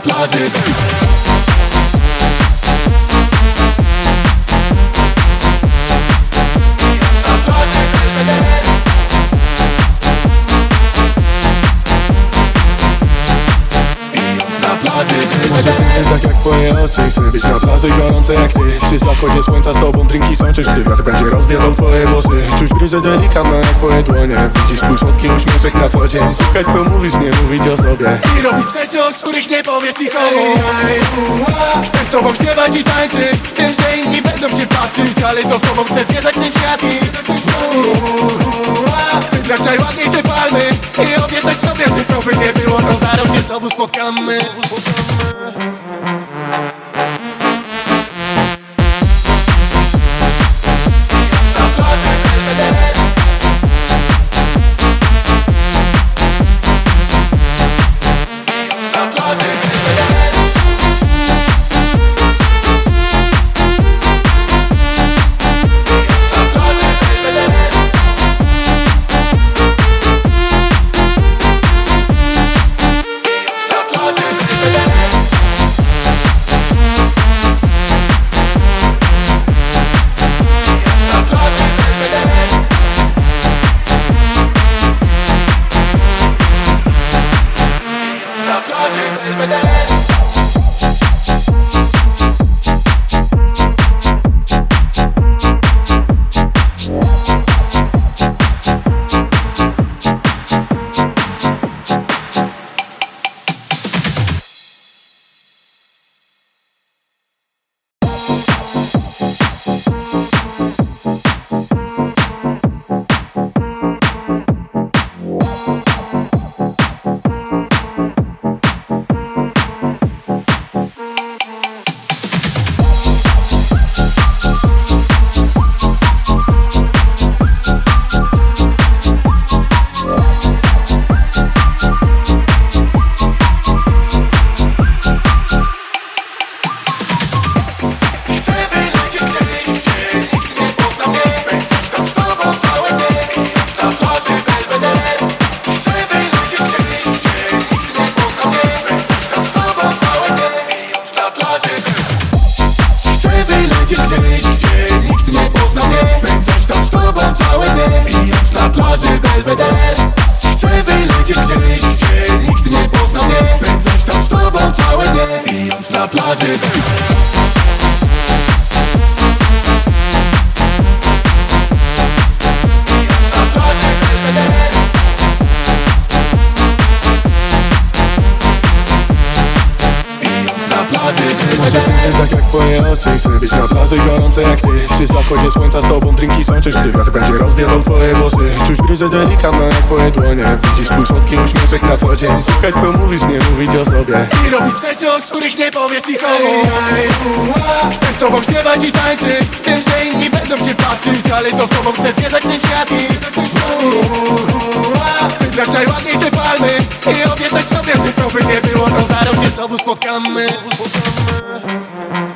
Pijąc na Belvedere Tak jak twoje oczy, chcę być na plaży gorące jak ty. Przy zachodzie słońca z tobą drinki są czyż Gdy wiatr będzie rozwiewał twoje włosy. Czuć bryzę delikatną jak twoje dłonie. Widzisz twój słodki uśmieszek na co dzień. Słuchaj co mówisz, nie mówić o sobie. I robić rzeczy, o których nie powiesz nikomu Chcę z tobą śpiewać i tańczyć. Wiem, że inni będą cię patrzeć Ale to z tobą chcę zwiedzać ten świat i Wybrać najładniejsze enfócame. enfócame. Pijąc na Plaży Belvedere Tak jak twoje oczy, chcę być na plaży gorące jak ty. Przy zachodzie słońca z tobą drinki są czyż Gdy wiatr będzie rozwiewał twoje włosy. Czuć bryzę delikatną jak twoje dłonie. Widzisz twój słodki uśmieszek na co dzień. Słuchaj co mówisz, nie mówić o sobie. I robić rzeczy, o których nie powiesz nikomu. Chcę z tobą śpiewać i tańczyć. Wiem, że inni będą cię patrzeć Ale to z tobą chcę zwiedzać ten świat i spotkamy Na